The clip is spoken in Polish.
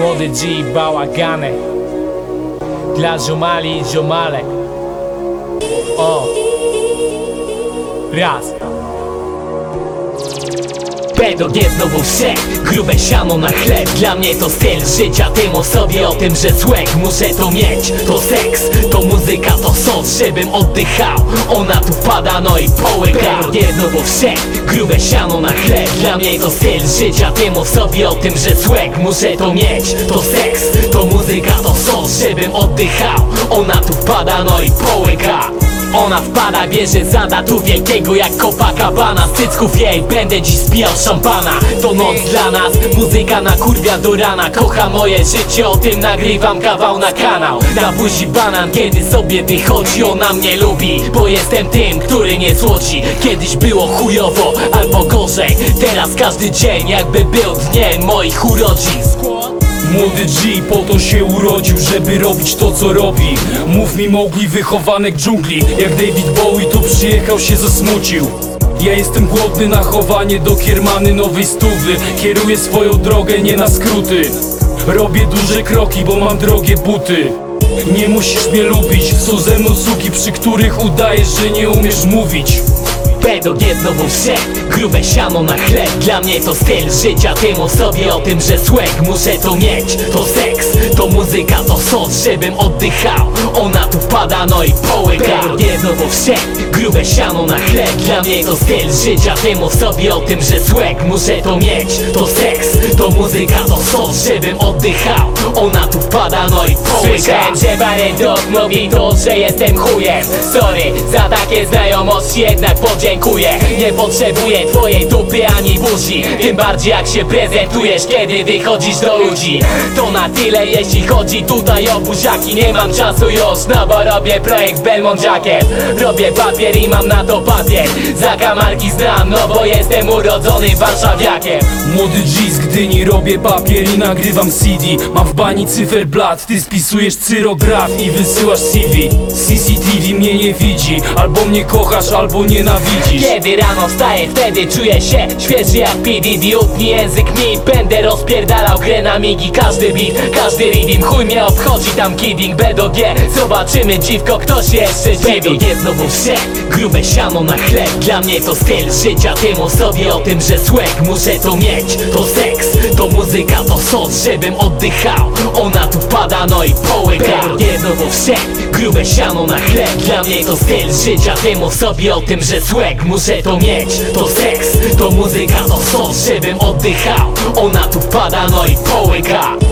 Młody G bałaganek Dla ziomali ziomalek O. Raz Pedog jest znowu wszedł Grube siano na chleb. Dla mnie to styl życia. Tym o sobie o tym, że złek Muszę to mieć. To seks, to muzyka, to sos Żebym oddychał. Ona tu wpada, no i połyka. Pedog jest znowu wszedł Grube siano na chleb. Dla mnie to styl życia. Tym o sobie o tym, że złek Muszę to mieć. To seks, to muzyka, to sos Żebym oddychał. Ona tu wpada, no i połyka. Ona wpada, bierze zada tu wielkiego jak Copacabana. Z cycków jej będę dziś spijał szampana. To noc dla nas, muzyka na kurwia do rana. Kocha moje życie, o tym nagrywam kawał na kanał. Na buzi banan, kiedy sobie wychodzi Ona mnie lubi, bo jestem tym, który nie złoci Kiedyś było chujowo, albo gorzej. Teraz każdy dzień jakby był dniem moich urodzin. Młody G po to się urodził, żeby robić to co robi. Mów mi Mowgli, wychowanek dżungli. Jak David Bowie tu przyjechał się zasmucił ja jestem głodny na chowanie do kiermany nowej stówy. Kieruję swoją drogę nie na skróty. Robię duże kroki, bo mam drogie buty. Nie musisz mnie lubić, są ze mną suki Przy których udajesz, że nie umiesz mówić Pedog jest znowu wszedł Grube siano na chleb. Dla mnie to styl życia. Tym o sobie o tym, że słek Muszę to mieć. To seks, to muzyka, to sos Żebym oddychał. Ona tu wpada, no i połyka. Pedog jest znowu wszedł Grube siano na chleb. Dla mnie to styl życia. Tym o sobie o tym, że słek Muszę to mieć. To seks, to muzyka, sos Żebym oddychał. Ona tu wpada, no i połyka że parę dog mówi to, że jestem chujem. Sorry, za takie znajomości jednak podziękuję. Nie potrzebuję twojej dupy ani buzi. Tym bardziej jak się prezentujesz, kiedy wychodzisz do ludzi. To na tyle jeśli chodzi tutaj o buziaki. Nie mam czasu już, no bo robię projekt Belmont Jacket Robię papier i mam na to papier. Zakamarki znam, no bo jestem urodzony warszawiakiem. Młody G z robię papier i nagrywam CD Mam w bani cyferblat, ty spisujesz cyrograf i wysyłasz CV CCTV mnie nie widzi, albo mnie kochasz, albo nienawidzisz. Kiedy rano wstaję, wtedy czuję się świeży jak PDD Utnij język mi, będę rozpierdalał grę na migi Każdy beat, każdy rhythm, chuj mnie obchodzi. Tam kidding B do G, zobaczymy dziwko, kto się jeszcze dziwi jest znowu wszedł, grube siano na chleb. Dla mnie to styl życia, tym o sobie o tym, że słek Muszę to mieć, to seks, to muzyka, to sos Żebym oddychał, ona tu wpada, no i połyka. Jest znowu wszedł, grube siano na chleb. Dla mnie to styl życia, tym o sobie o tym, że słek Muszę to mieć, to seks, to muzyka, to sos Żebym oddychał, ona tu wpada, no i połyka